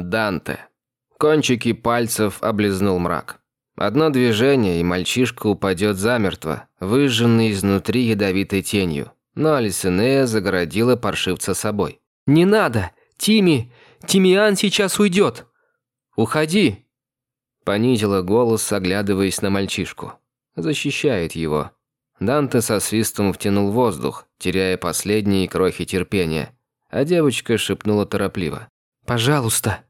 Данте. Кончики пальцев облизнул мрак. Одно движение, и мальчишка упадет замертво, выжженный изнутри ядовитой тенью. Но Алисинея загородила паршивца собой. «Не надо! Тими! Тимиан сейчас уйдет! Уходи!» Понизила голос, оглядываясь на мальчишку. Защищает его. Данте со свистом втянул воздух, теряя последние крохи терпения. А девочка шепнула торопливо. «Пожалуйста!»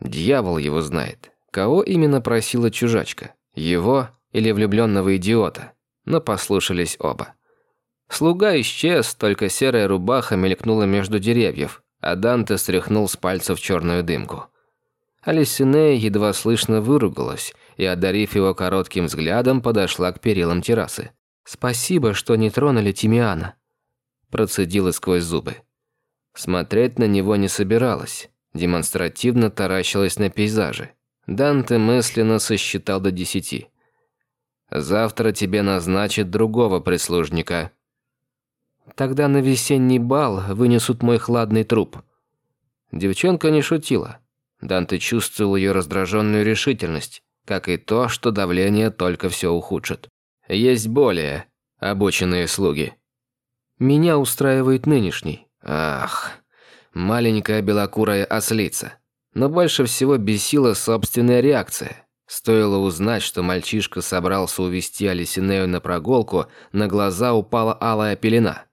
Дьявол его знает. Кого именно просила чужачка? Его или влюбленного идиота? Но послушались оба. Слуга исчез, только серая рубаха мелькнула между деревьев, а Данте стряхнул с пальцев черную дымку. Алисинея едва слышно выругалась и, одарив его коротким взглядом, подошла к перилам террасы. «Спасибо, что не тронули Тимиана», – процедила сквозь зубы. Смотреть на него не собиралась, демонстративно таращилась на пейзажи. Данте мысленно сосчитал до десяти. «Завтра тебе назначат другого прислужника». «Тогда на весенний бал вынесут мой хладный труп». Девчонка не шутила. Данте чувствовал ее раздраженную решительность, как и то, что давление только все ухудшит. Есть более обученные слуги. Меня устраивает нынешний. Ах, маленькая белокурая ослица. Но больше всего бесила собственная реакция. Стоило узнать, что мальчишка собрался увести Алисинею на прогулку, на глаза упала алая пелена.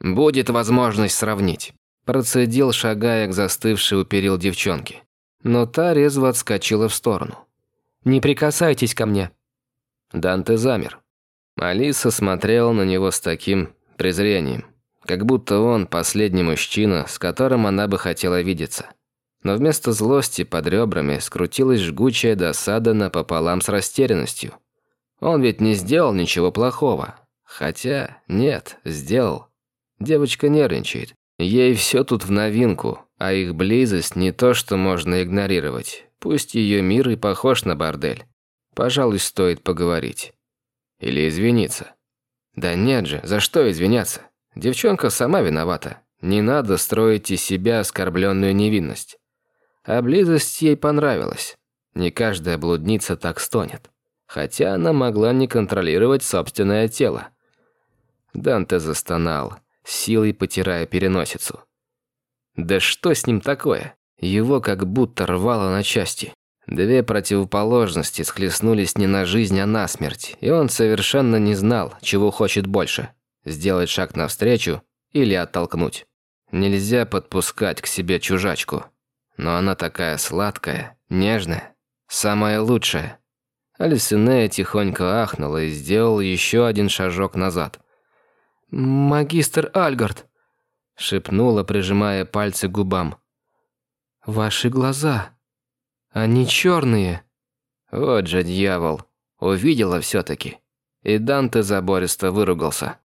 «Будет возможность сравнить», – процедил, шагая к застывшей у перил девчонке. Но та резво отскочила в сторону. «Не прикасайтесь ко мне». Данте замер. Алиса смотрела на него с таким презрением, как будто он последний мужчина, с которым она бы хотела видеться но вместо злости под ребрами скрутилась жгучая досада напополам с растерянностью. Он ведь не сделал ничего плохого. Хотя, нет, сделал. Девочка нервничает. Ей все тут в новинку, а их близость не то, что можно игнорировать. Пусть ее мир и похож на бордель. Пожалуй, стоит поговорить. Или извиниться. Да нет же, за что извиняться? Девчонка сама виновата. Не надо строить из себя оскорбленную невинность. А близость ей понравилась. Не каждая блудница так стонет. Хотя она могла не контролировать собственное тело. Данте застонал, силой потирая переносицу. Да что с ним такое? Его как будто рвало на части. Две противоположности схлестнулись не на жизнь, а на смерть, и он совершенно не знал, чего хочет больше – сделать шаг навстречу или оттолкнуть. Нельзя подпускать к себе чужачку. Но она такая сладкая, нежная, самая лучшая. Алисинея тихонько ахнула и сделал еще один шажок назад. «Магистр Альгард», — шепнула, прижимая пальцы к губам. «Ваши глаза, они черные». Вот же дьявол, увидела все-таки. И Данте забористо выругался.